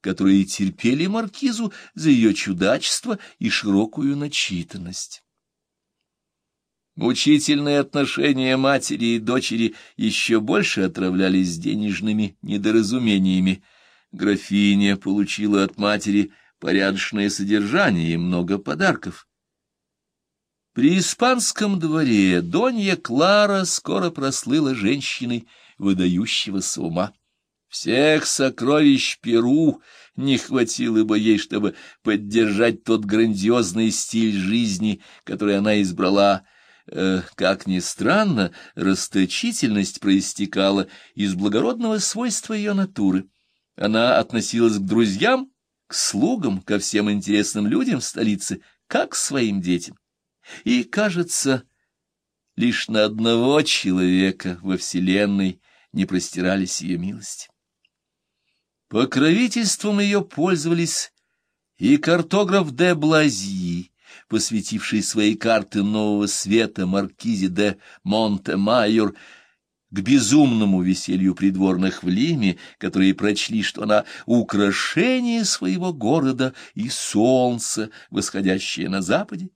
которые терпели маркизу за ее чудачество и широкую начитанность. Мучительные отношения матери и дочери еще больше отравлялись денежными недоразумениями. Графиня получила от матери порядочное содержание и много подарков. При испанском дворе Донья Клара скоро прослыла женщиной выдающегося ума. Всех сокровищ Перу не хватило бы ей, чтобы поддержать тот грандиозный стиль жизни, который она избрала — Э, как ни странно, расточительность проистекала из благородного свойства ее натуры. Она относилась к друзьям, к слугам, ко всем интересным людям в столице, как к своим детям. И, кажется, лишь на одного человека во Вселенной не простирались ее милости. Покровительством ее пользовались и картограф де Блазьи, посвятивший свои карты нового света маркизе де Монте-Майор, к безумному веселью придворных в Лиме, которые прочли, что она украшение своего города и солнце, восходящее на западе.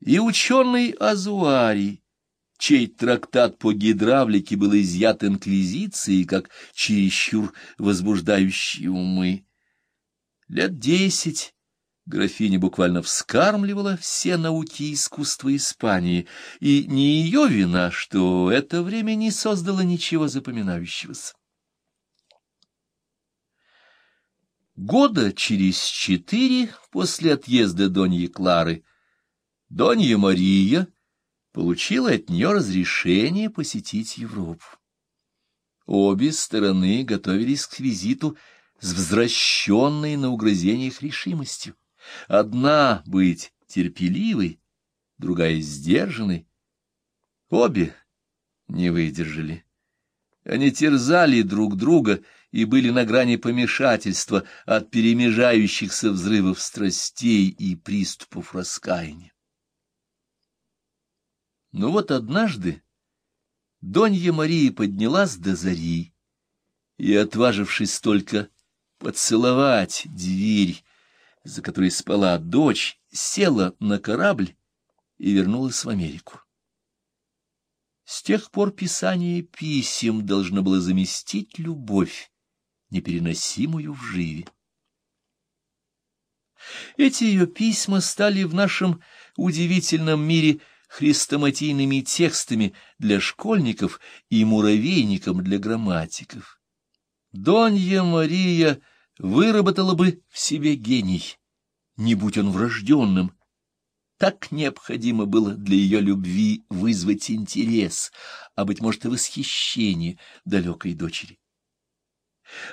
И ученый Азуарий, чей трактат по гидравлике был изъят инквизицией, как чересчур возбуждающие умы. Лет десять Графиня буквально вскармливала все науки и искусства Испании, и не ее вина, что это время не создало ничего запоминающегося. Года через четыре после отъезда Доньи Клары Донья Мария получила от нее разрешение посетить Европу. Обе стороны готовились к визиту с возвращенной на угрызениях решимостью. Одна быть терпеливой, другая сдержанной. Обе не выдержали. Они терзали друг друга и были на грани помешательства от перемежающихся взрывов страстей и приступов раскаяния. Но вот однажды Донья Мария поднялась до зари и, отважившись только поцеловать дверь, за которой спала дочь, села на корабль и вернулась в Америку. С тех пор писание писем должно было заместить любовь, непереносимую в живе. Эти ее письма стали в нашем удивительном мире хрестоматийными текстами для школьников и муравейником для грамматиков. Донья Мария — выработала бы в себе гений, не будь он врожденным. Так необходимо было для ее любви вызвать интерес, а, быть может, и восхищение далекой дочери.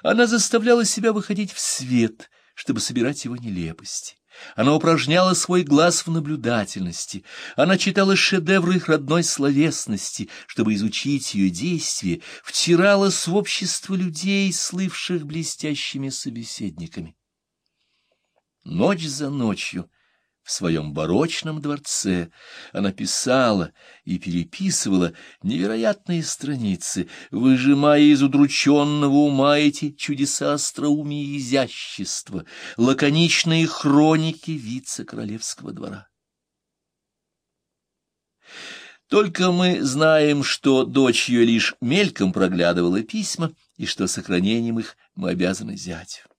Она заставляла себя выходить в свет, чтобы собирать его нелепости. Она упражняла свой глаз в наблюдательности, она читала шедевры их родной словесности, чтобы изучить ее действия, втиралась в общество людей, слывших блестящими собеседниками. Ночь за ночью в своем барочном дворце она писала и переписывала невероятные страницы, выжимая из удрученного ума эти чудеса остроумия и изящества, лаконичные хроники вице-королевского двора. Только мы знаем, что дочь ее лишь мельком проглядывала письма, и что сохранением их мы обязаны зятю.